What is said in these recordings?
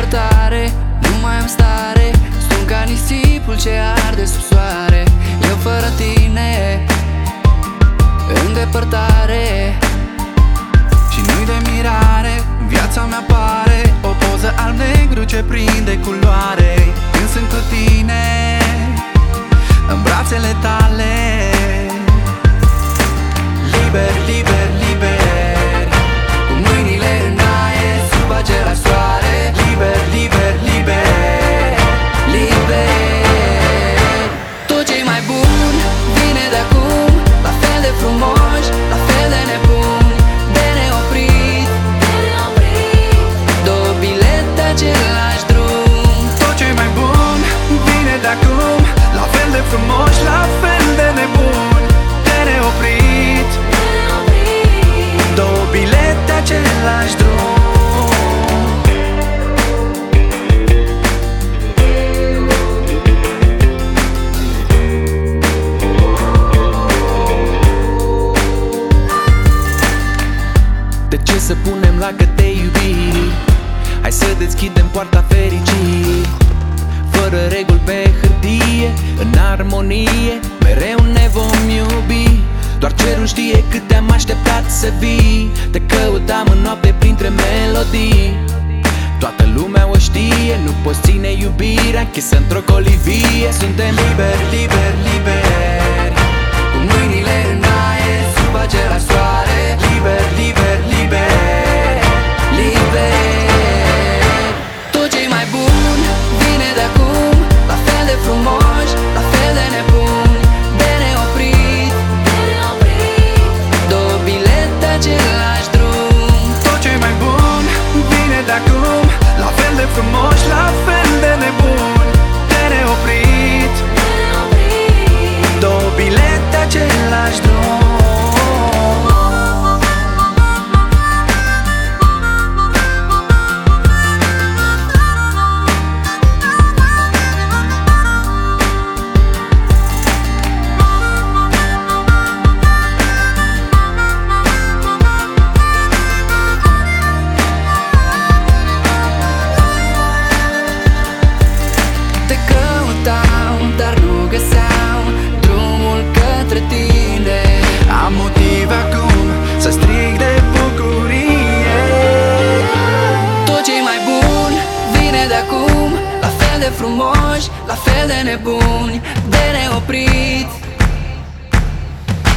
tare Nu mai am stare. Sunt ca nisipul ce arde sub soare. Eu fără tine În depărtare. Și nu-i de mirare Viața mea pare O poză alb-negru ce prinde culoare. Când sunt cu tine În brațele tale. Liber, liber, liber bun. Vine de acum La fel de frumos să punem la găte iubiri? Hai să deschidem poarta fericirii. Fără reguli pe hârtie, în armonie Mereu ne vom iubi. Doar cerul știe cât te-am așteptat să vii. Te căutam în noapte printre melodii. Toată lumea o știe, nu poți ține iubirea închisă într-o colivie. Suntem liberi, liberi, liberi vine de acum. La fel de frumoși, la fel de nebuni De neoprit.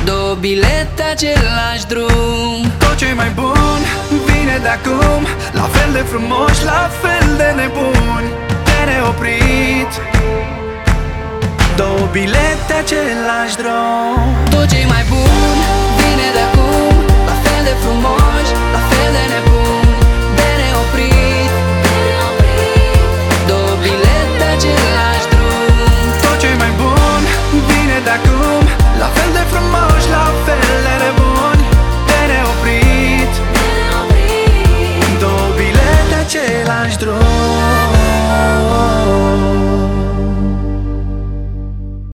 Două bilete același drum. Tot ce mai bun vine de acum. La fel de frumoși, la fel de nebuni De neoprit. Două bilete același drum. Tot ce mai bun vine de acum